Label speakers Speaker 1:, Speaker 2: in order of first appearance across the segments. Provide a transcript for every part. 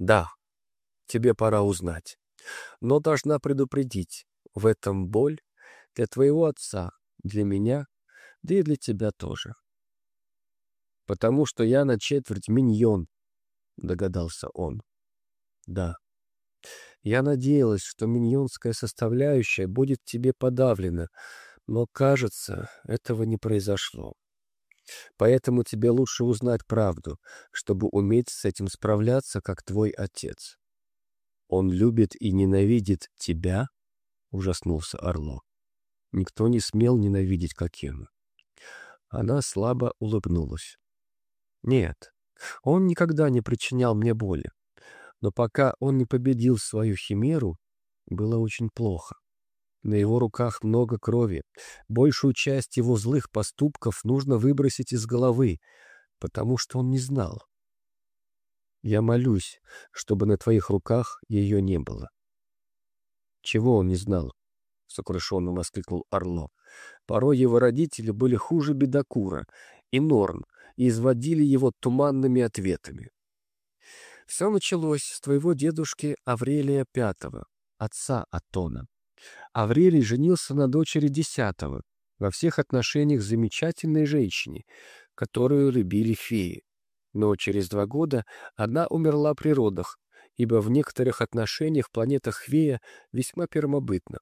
Speaker 1: Да, тебе пора узнать. Но должна предупредить, в этом боль для твоего отца, для меня, да и для тебя тоже. Потому что я на четверть миньон, догадался он. Да. Я надеялась, что миньонская составляющая будет тебе подавлена, но, кажется, этого не произошло. Поэтому тебе лучше узнать правду, чтобы уметь с этим справляться, как твой отец. Он любит и ненавидит тебя? Ужаснулся Орло. Никто не смел ненавидеть Кокену. Она слабо улыбнулась. Нет, он никогда не причинял мне боли. Но пока он не победил свою химеру, было очень плохо. На его руках много крови. Большую часть его злых поступков нужно выбросить из головы, потому что он не знал. Я молюсь, чтобы на твоих руках ее не было. Чего он не знал? — сокрушенно воскликнул Орло. Порой его родители были хуже бедокура и Норн, и изводили его туманными ответами. Все началось с твоего дедушки Аврелия Пятого, отца Атона. Аврелий женился на дочери Десятого, во всех отношениях замечательной женщине, которую любили феи. Но через два года она умерла при родах, ибо в некоторых отношениях планета Хвея весьма первобытна.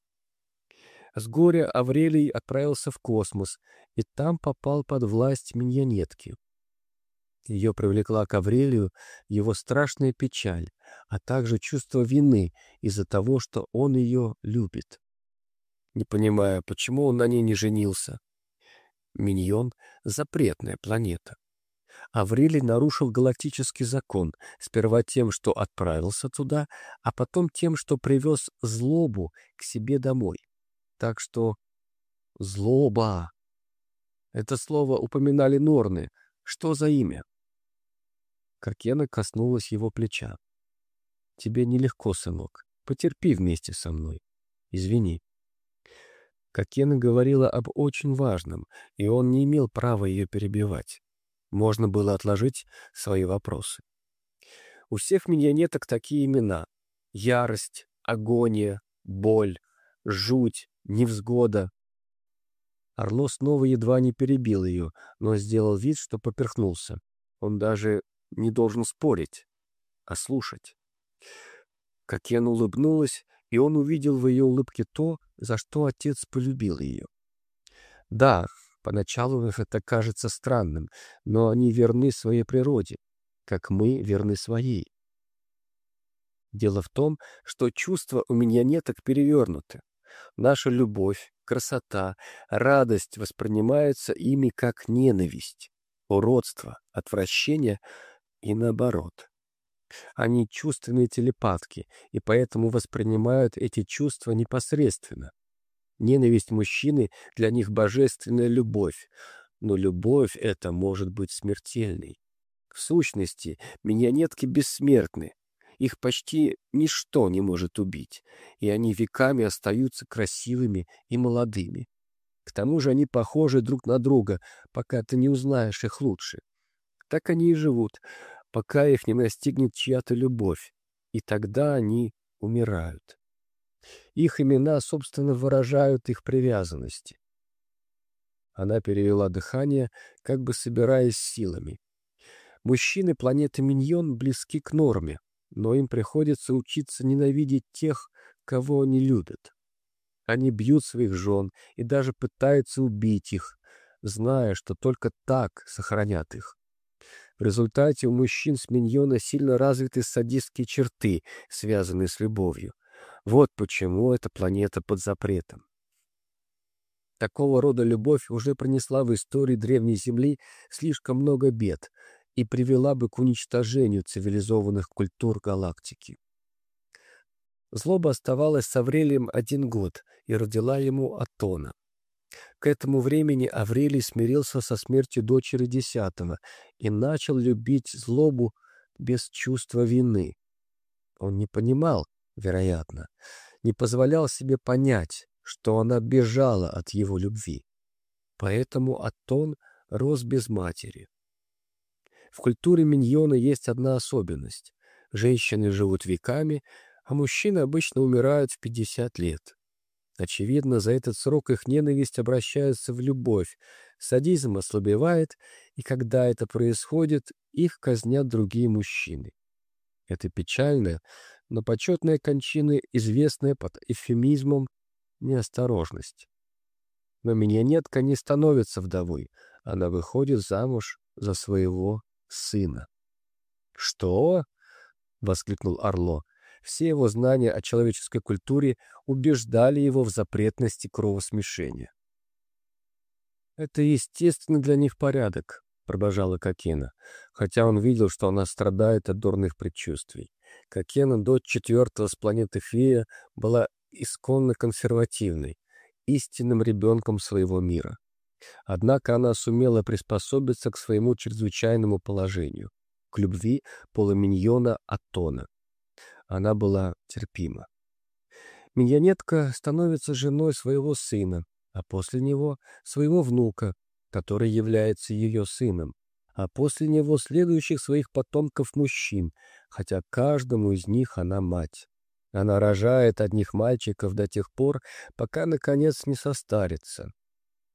Speaker 1: С горя Аврелий отправился в космос и там попал под власть миньонетки. Ее привлекла к Аврелию его страшная печаль, а также чувство вины из-за того, что он ее любит. Не понимая, почему он на ней не женился. Миньон — запретная планета. Аврелий нарушил галактический закон, сперва тем, что отправился туда, а потом тем, что привез злобу к себе домой. Так что злоба. Это слово упоминали Норны. Что за имя? Кокена коснулась его плеча. «Тебе нелегко, сынок. Потерпи вместе со мной. Извини». Кокена говорила об очень важном, и он не имел права ее перебивать. Можно было отложить свои вопросы. У всех миньонеток такие имена. Ярость, агония, боль, жуть, невзгода. Орло снова едва не перебил ее, но сделал вид, что поперхнулся. Он даже не должен спорить, а слушать. Кокен улыбнулась, и он увидел в ее улыбке то, за что отец полюбил ее. Да, поначалу это кажется странным, но они верны своей природе, как мы верны своей. Дело в том, что чувства у меня неток перевернуты. Наша любовь, красота, радость воспринимаются ими как ненависть, уродство, отвращение и наоборот. Они чувственные телепатки, и поэтому воспринимают эти чувства непосредственно. Ненависть мужчины для них божественная любовь, но любовь эта может быть смертельной. В сущности, миньонетки бессмертны, их почти ничто не может убить, и они веками остаются красивыми и молодыми. К тому же они похожи друг на друга, пока ты не узнаешь их лучше. Так они и живут, пока их не настигнет чья-то любовь, и тогда они умирают. Их имена, собственно, выражают их привязанности. Она перевела дыхание, как бы собираясь силами. Мужчины планеты Миньон близки к норме, но им приходится учиться ненавидеть тех, кого они любят. Они бьют своих жен и даже пытаются убить их, зная, что только так сохранят их. В результате у мужчин с миньона сильно развиты садистские черты, связанные с любовью. Вот почему эта планета под запретом. Такого рода любовь уже принесла в истории Древней Земли слишком много бед и привела бы к уничтожению цивилизованных культур галактики. Злоба оставалась с Аврелием один год и родила ему Атона. К этому времени Аврелий смирился со смертью дочери десятого и начал любить злобу без чувства вины. Он не понимал, вероятно, не позволял себе понять, что она бежала от его любви. Поэтому Атон рос без матери. В культуре миньона есть одна особенность. Женщины живут веками, а мужчины обычно умирают в 50 лет. Очевидно, за этот срок их ненависть обращается в любовь, садизм ослабевает, и когда это происходит, их казнят другие мужчины. Это печально, но почетная кончина, известная под эвфемизмом «неосторожность». Но миньонетка не становится вдовой, она выходит замуж за своего сына. «Что?» — воскликнул Орло. Все его знания о человеческой культуре убеждали его в запретности кровосмешения. «Это естественно для них порядок», — продолжала Кокена, хотя он видел, что она страдает от дурных предчувствий. Кокена, дочь четвертого с планеты Фея, была исконно консервативной, истинным ребенком своего мира. Однако она сумела приспособиться к своему чрезвычайному положению, к любви полуминьона Атона. Она была терпима. Миньонетка становится женой своего сына, а после него — своего внука, который является ее сыном, а после него следующих своих потомков мужчин, хотя каждому из них она мать. Она рожает одних мальчиков до тех пор, пока, наконец, не состарится.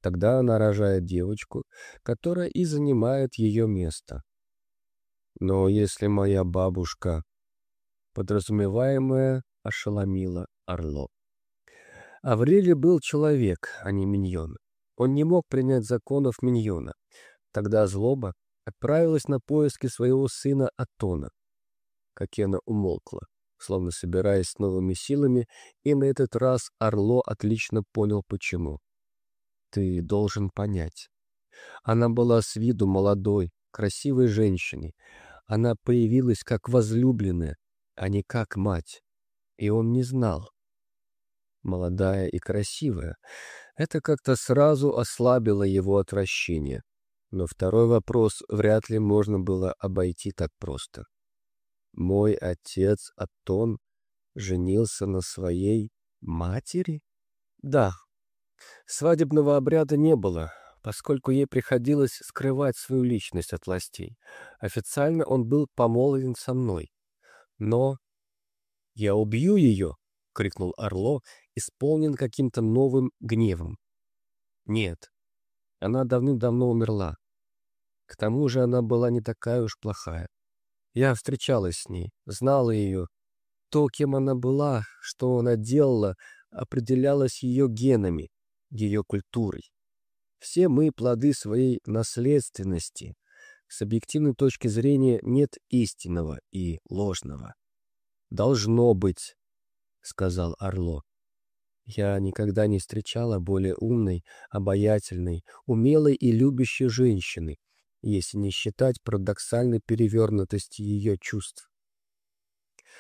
Speaker 1: Тогда она рожает девочку, которая и занимает ее место. Но если моя бабушка... Подразумеваемое ошеломило Орло. Аврелий был человек, а не миньон. Он не мог принять законов миньона. Тогда злоба отправилась на поиски своего сына Атона. Кокена умолкла, словно собираясь с новыми силами, и на этот раз Орло отлично понял, почему. «Ты должен понять. Она была с виду молодой, красивой женщиной. Она появилась как возлюбленная, а не как мать. И он не знал молодая и красивая. Это как-то сразу ослабило его отвращение. Но второй вопрос вряд ли можно было обойти так просто. Мой отец Атон женился на своей матери? Да. Свадебного обряда не было, поскольку ей приходилось скрывать свою личность от властей. Официально он был помолвлен со мной. Но я убью ее, — крикнул Орло, исполнен каким-то новым гневом. «Нет, она давным-давно умерла. К тому же она была не такая уж плохая. Я встречалась с ней, знала ее. То, кем она была, что она делала, определялось ее генами, ее культурой. Все мы плоды своей наследственности. С объективной точки зрения нет истинного и ложного. Должно быть, — сказал Орло. «Я никогда не встречала более умной, обаятельной, умелой и любящей женщины, если не считать парадоксальной перевернутости ее чувств.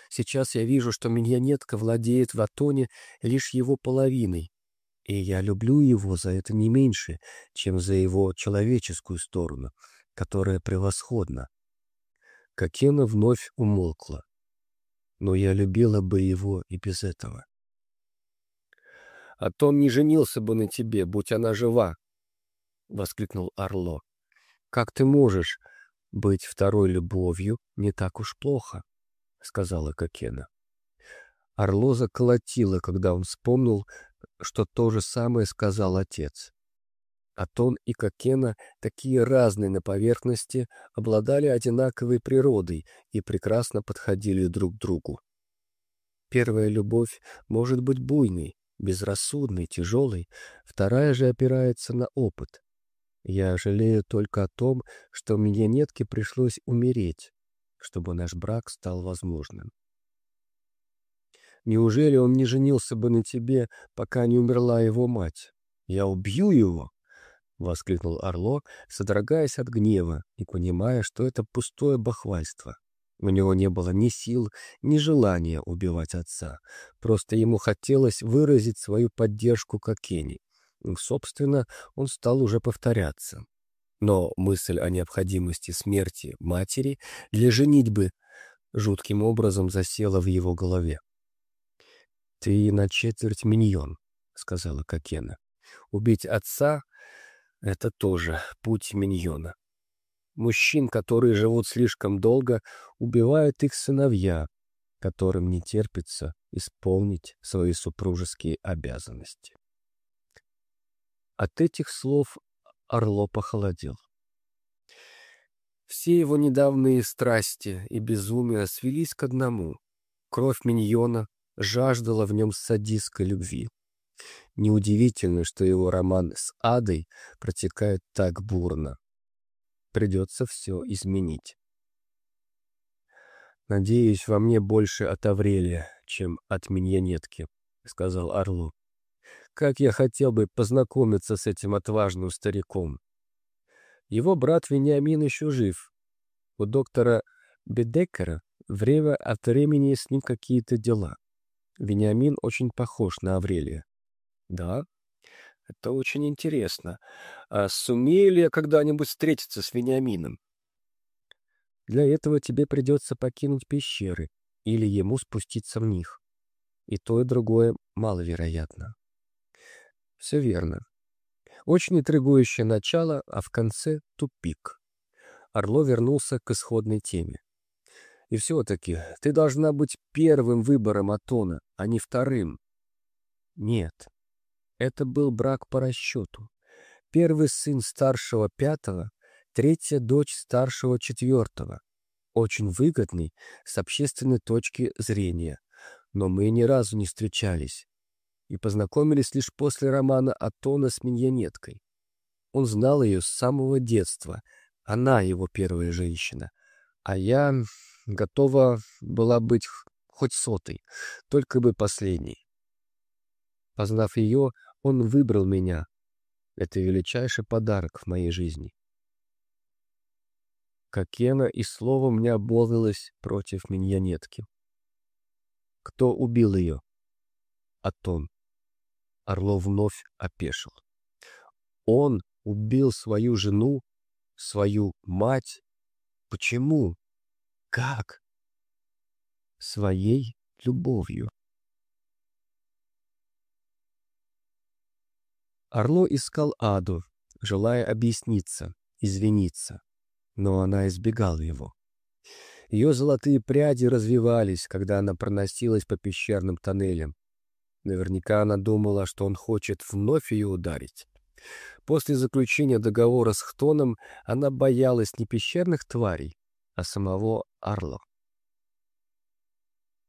Speaker 1: Сейчас я вижу, что миньонетка владеет в Атоне лишь его половиной, и я люблю его за это не меньше, чем за его человеческую сторону, которая превосходна. Кокена вновь умолкла но я любила бы его и без этого. «А то он не женился бы на тебе, будь она жива!» — воскликнул Орло. «Как ты можешь? Быть второй любовью не так уж плохо», — сказала Кокена. Орло заколотило, когда он вспомнил, что то же самое сказал отец. Атон и Кокена, такие разные на поверхности, обладали одинаковой природой и прекрасно подходили друг другу. Первая любовь может быть буйной, безрассудной, тяжелой, вторая же опирается на опыт. Я жалею только о том, что мне нетке пришлось умереть, чтобы наш брак стал возможным. Неужели он не женился бы на тебе, пока не умерла его мать? Я убью его, — воскликнул Орло, содрогаясь от гнева и понимая, что это пустое бахвальство. У него не было ни сил, ни желания убивать отца. Просто ему хотелось выразить свою поддержку Кокени. Собственно, он стал уже повторяться. Но мысль о необходимости смерти матери для женитьбы жутким образом засела в его голове. «Ты на четверть миньон», — сказала Кокена. «Убить отца это тоже путь миньона. Мужчин, которые живут слишком долго, убивают их сыновья, которым не терпится исполнить свои супружеские обязанности. От этих слов Орло похолодел. Все его недавние страсти и безумия свелись к одному. Кровь миньона жаждала в нем садистской любви. Неудивительно, что его роман с Адой протекает так бурно. Придется все изменить. «Надеюсь, во мне больше от Аврелия, чем от миньонетки», — сказал Орлу. «Как я хотел бы познакомиться с этим отважным стариком. Его брат Вениамин еще жив. У доктора Бедекера время от времени с ним какие-то дела. Вениамин очень похож на Аврелия. Да, это очень интересно. А сумею ли я когда-нибудь встретиться с Вениамином? Для этого тебе придется покинуть пещеры или ему спуститься в них. И то, и другое маловероятно. Все верно. Очень интригующее начало, а в конце — тупик. Орло вернулся к исходной теме. И все-таки ты должна быть первым выбором Атона, а не вторым. Нет, это был брак по расчету. Первый сын старшего пятого, третья дочь старшего четвертого. Очень выгодный с общественной точки зрения. Но мы ни разу не встречались и познакомились лишь после романа Атона с миньонеткой. Он знал ее с самого детства. Она его первая женщина. А я готова была быть хоть сотой, только бы последней. Познав ее, он выбрал меня. Это величайший подарок в моей жизни. Кокена и словом не обмолвилась против миньонетки. Кто убил ее? Атон. Орлов вновь опешил. Он убил свою жену, свою мать. Почему? Как? Своей любовью. Орло искал Аду, желая объясниться, извиниться, но она избегала его. Ее золотые пряди развивались, когда она проносилась по пещерным тоннелям. Наверняка она думала, что он хочет вновь ее ударить. После заключения договора с Хтоном она боялась не пещерных тварей, а самого Арло.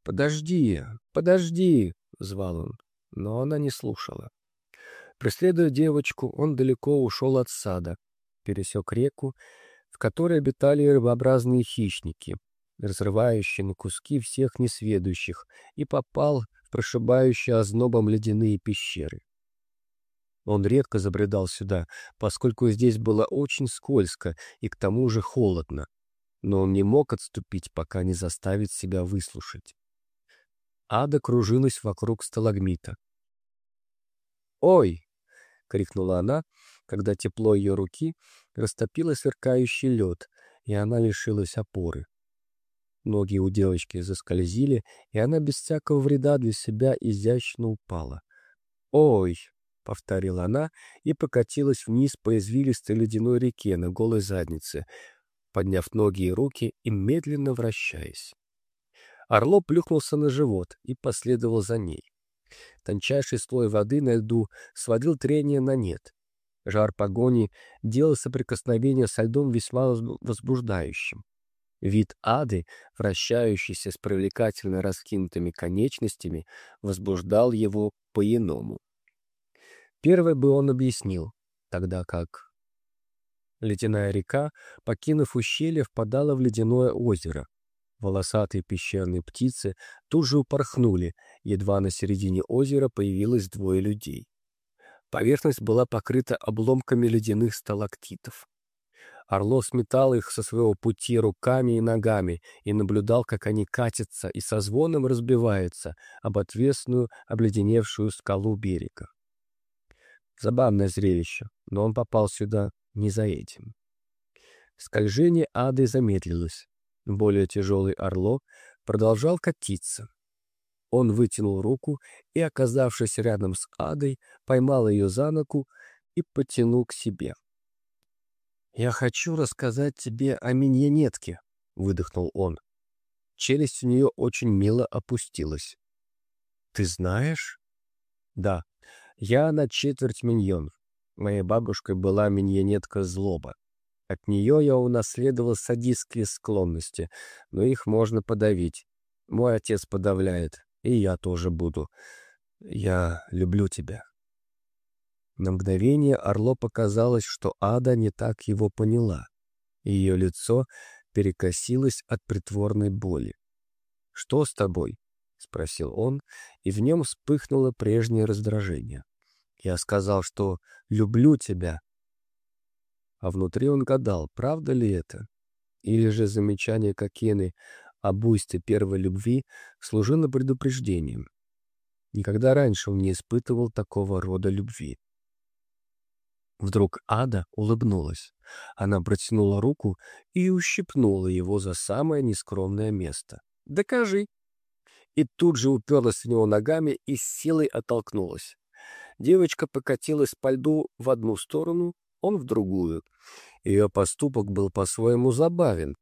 Speaker 1: «Подожди, подожди!» — звал он, но она не слушала. Преследуя девочку, он далеко ушел от сада, пересек реку, в которой обитали рыбообразные хищники, разрывающие на куски всех несведущих, и попал в прошибающие ознобом ледяные пещеры. Он редко забредал сюда, поскольку здесь было очень скользко и к тому же холодно, но он не мог отступить, пока не заставит себя выслушать. Ада кружилась вокруг сталагмита. «Ой!» — крикнула она, когда тепло ее руки растопило сверкающий лед, и она лишилась опоры. Ноги у девочки заскользили, и она без всякого вреда для себя изящно упала. «Ой!» — повторила она и покатилась вниз по извилистой ледяной реке на голой заднице, подняв ноги и руки и медленно вращаясь. Орло плюхнулся на живот и последовал за ней. Тончайший слой воды на льду сводил трение на нет. Жар погони делал соприкосновение со льдом весьма возбуждающим. Вид ады, вращающийся с привлекательно раскинутыми конечностями, возбуждал его по-иному. Первое бы он объяснил, тогда как... Ледяная река, покинув ущелье, впадала в ледяное озеро, Волосатые пещерные птицы тут же упорхнули, едва на середине озера появилось двое людей. Поверхность была покрыта обломками ледяных сталактитов. Орло сметал их со своего пути руками и ногами и наблюдал, как они катятся и со звоном разбиваются об отвесную, обледеневшую скалу берега. Забавное зрелище, но он попал сюда не за этим. Скольжение ады замедлилось. Более тяжелый орло продолжал катиться. Он вытянул руку и, оказавшись рядом с Адой, поймал ее за ногу и потянул к себе. «Я хочу рассказать тебе о миньонетке», — выдохнул он. Челюсть у нее очень мило опустилась. «Ты знаешь?» «Да, я на четверть миньон. Моей бабушкой была миньонетка злоба. От нее я унаследовал садистские склонности, но их можно подавить. Мой отец подавляет, и я тоже буду. Я люблю тебя». На мгновение Орло показалось, что Ада не так его поняла. Ее лицо перекосилось от притворной боли. «Что с тобой?» — спросил он, и в нем вспыхнуло прежнее раздражение. «Я сказал, что люблю тебя». А внутри он гадал, правда ли это? Или же замечание Кокены о буйстве первой любви служило предупреждением. Никогда раньше он не испытывал такого рода любви. Вдруг Ада улыбнулась. Она протянула руку и ущипнула его за самое нескромное место. «Докажи!» И тут же уперлась в него ногами и с силой оттолкнулась. Девочка покатилась по льду в одну сторону, он в другую. Ее поступок был по-своему забавен,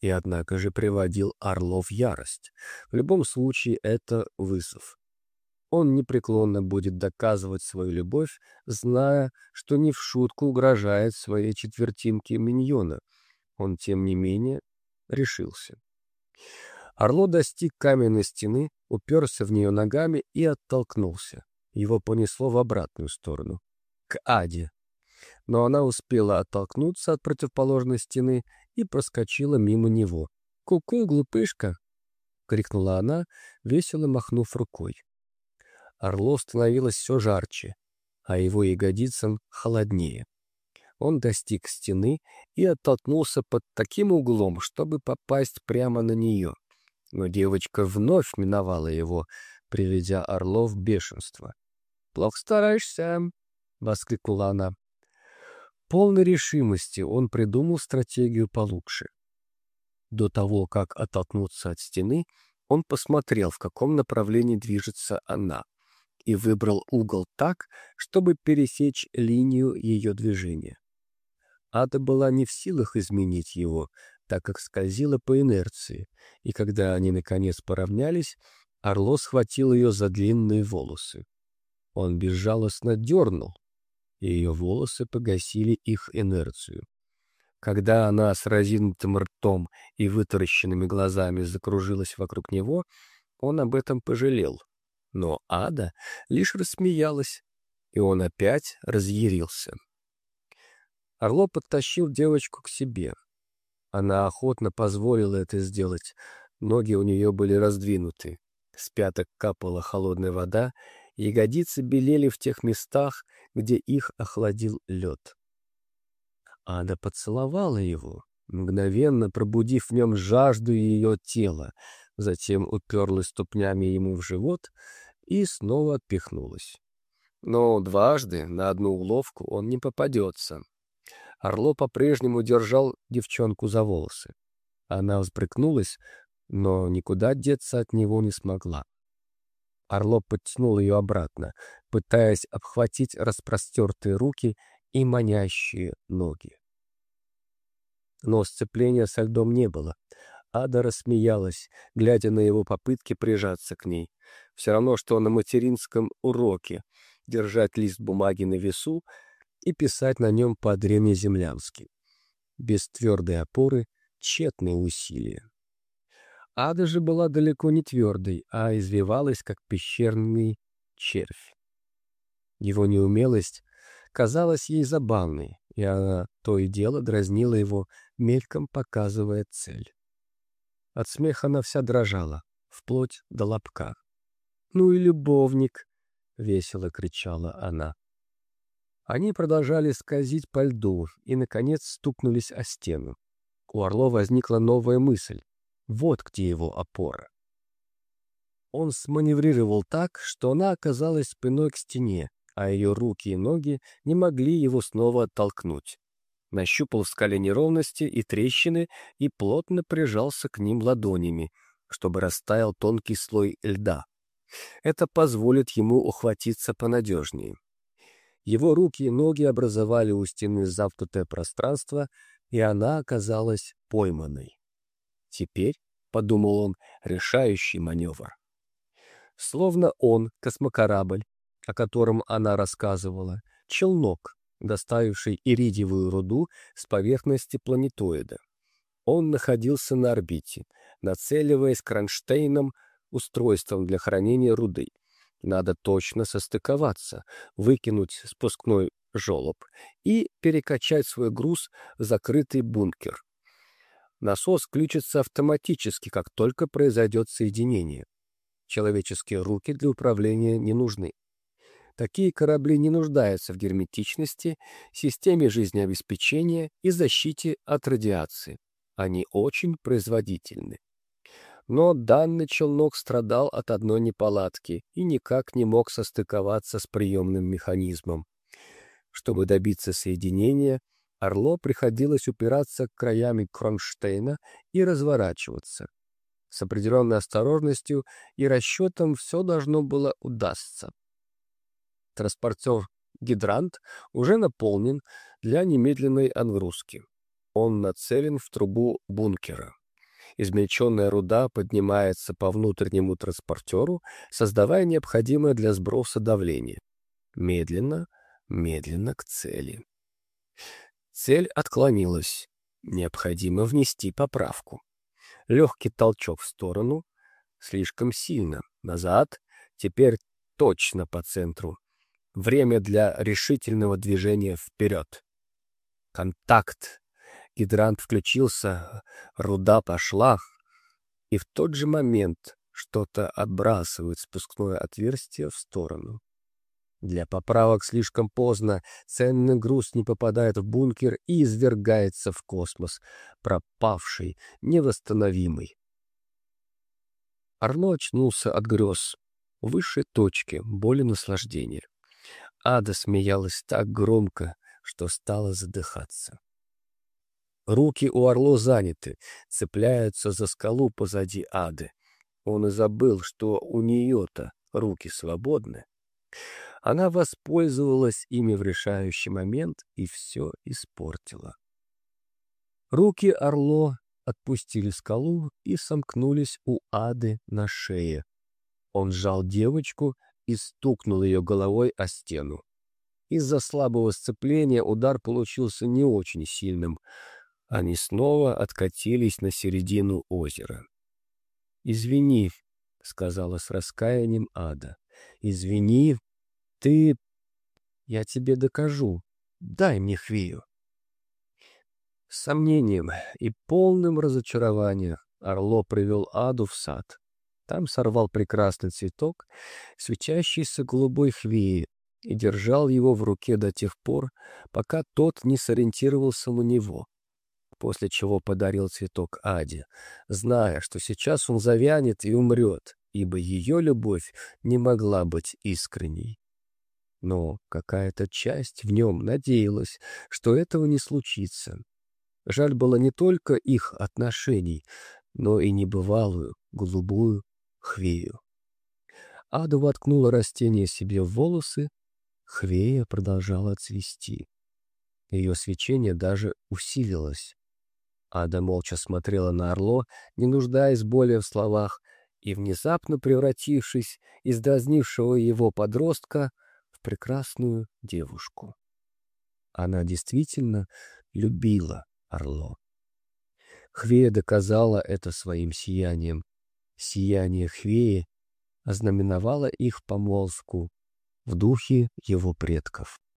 Speaker 1: и однако же приводил Орлов ярость. В любом случае это вызов. Он непреклонно будет доказывать свою любовь, зная, что не в шутку угрожает своей четвертинке миньона. Он, тем не менее, решился. Орло достиг каменной стены, уперся в нее ногами и оттолкнулся. Его понесло в обратную сторону, к Аде. Но она успела оттолкнуться от противоположной стены и проскочила мимо него. «Ку-ку, глупышка!» — крикнула она, весело махнув рукой. Орло становилось все жарче, а его ягодицам холоднее. Он достиг стены и оттолкнулся под таким углом, чтобы попасть прямо на нее. Но девочка вновь миновала его, приведя Орло в бешенство. «Плохо стараешься!» — воскликнула она. Полной решимости он придумал стратегию получше. До того, как оттолкнуться от стены, он посмотрел, в каком направлении движется она и выбрал угол так, чтобы пересечь линию ее движения. Ада была не в силах изменить его, так как скользила по инерции, и когда они наконец поравнялись, Орло схватил ее за длинные волосы. Он безжалостно дернул, и ее волосы погасили их инерцию. Когда она с разинутым ртом и вытаращенными глазами закружилась вокруг него, он об этом пожалел. Но Ада лишь рассмеялась, и он опять разъярился. Орло подтащил девочку к себе. Она охотно позволила это сделать. Ноги у нее были раздвинуты. С пяток капала холодная вода, ягодицы белели в тех местах, где их охладил лед. Ада поцеловала его, мгновенно пробудив в нем жажду ее тела, затем уперлась ступнями ему в живот и снова отпихнулась. Но дважды на одну уловку он не попадется. Орло по-прежнему держал девчонку за волосы. Она взбрыкнулась, но никуда деться от него не смогла. Орло подтянул ее обратно, пытаясь обхватить распростертые руки и манящие ноги. Но сцепления со льдом не было. Ада рассмеялась, глядя на его попытки прижаться к ней. Все равно, что на материнском уроке держать лист бумаги на весу и писать на нем по-древнеземлянски. Без твердой опоры тщетные усилия. Ада же была далеко не твердой, а извивалась, как пещерный червь. Его неумелость казалась ей забавной, и она то и дело дразнила его, мельком показывая цель. От смеха она вся дрожала, вплоть до лобка. «Ну и любовник!» — весело кричала она. Они продолжали скользить по льду и, наконец, стукнулись о стену. У Орло возникла новая мысль. Вот где его опора. Он сманеврировал так, что она оказалась спиной к стене, а ее руки и ноги не могли его снова оттолкнуть нащупал в скале неровности и трещины и плотно прижался к ним ладонями, чтобы растаял тонкий слой льда. Это позволит ему ухватиться понадежнее. Его руки и ноги образовали у стены замкнутое пространство, и она оказалась пойманной. Теперь, — подумал он, — решающий маневр. Словно он, космокорабль, о котором она рассказывала, челнок, доставивший иридиевую руду с поверхности планетоида. Он находился на орбите, нацеливаясь кронштейном устройством для хранения руды. Надо точно состыковаться, выкинуть спускной желоб и перекачать свой груз в закрытый бункер. Насос включится автоматически, как только произойдет соединение. Человеческие руки для управления не нужны. Такие корабли не нуждаются в герметичности, системе жизнеобеспечения и защите от радиации. Они очень производительны. Но данный челнок страдал от одной неполадки и никак не мог состыковаться с приемным механизмом. Чтобы добиться соединения, Орло приходилось упираться краями кронштейна и разворачиваться. С определенной осторожностью и расчетом все должно было удастся. Транспортер «Гидрант» уже наполнен для немедленной отгрузки. Он нацелен в трубу бункера. Измельченная руда поднимается по внутреннему транспортеру, создавая необходимое для сброса давление. Медленно, медленно к цели. Цель отклонилась. Необходимо внести поправку. Легкий толчок в сторону. Слишком сильно. Назад. Теперь точно по центру. Время для решительного движения вперед. Контакт. Гидрант включился, руда пошла, и в тот же момент что-то отбрасывает спускное отверстие в сторону. Для поправок слишком поздно, ценный груз не попадает в бункер и извергается в космос, пропавший, невосстановимый. Арно очнулся от грез, высшей точки боли наслаждения. Ада смеялась так громко, что стала задыхаться. Руки у Орло заняты, цепляются за скалу позади Ады. Он и забыл, что у нее-то руки свободны. Она воспользовалась ими в решающий момент и все испортила. Руки Орло отпустили скалу и сомкнулись у Ады на шее. Он сжал девочку и стукнул ее головой о стену. Из-за слабого сцепления удар получился не очень сильным. Они снова откатились на середину озера. «Извини», — сказала с раскаянием Ада. «Извини, ты... Я тебе докажу. Дай мне хвею». С сомнением и полным разочарованием Орло привел Аду в сад. Там сорвал прекрасный цветок, свечащийся голубой хвеи, и держал его в руке до тех пор, пока тот не сориентировался на него, после чего подарил цветок Аде, зная, что сейчас он завянет и умрет, ибо ее любовь не могла быть искренней. Но какая-то часть в нем надеялась, что этого не случится. Жаль было не только их отношений, но и небывалую, голубую Хвею. Ада воткнула растение себе в волосы, Хвея продолжала цвести. Ее свечение даже усилилось. Ада молча смотрела на Орло, не нуждаясь более в словах, и, внезапно превратившись из дразнившего его подростка в прекрасную девушку. Она действительно любила Орло. Хвея доказала это своим сиянием, Сияние Хвеи ознаменовало их помолвку в духе его предков.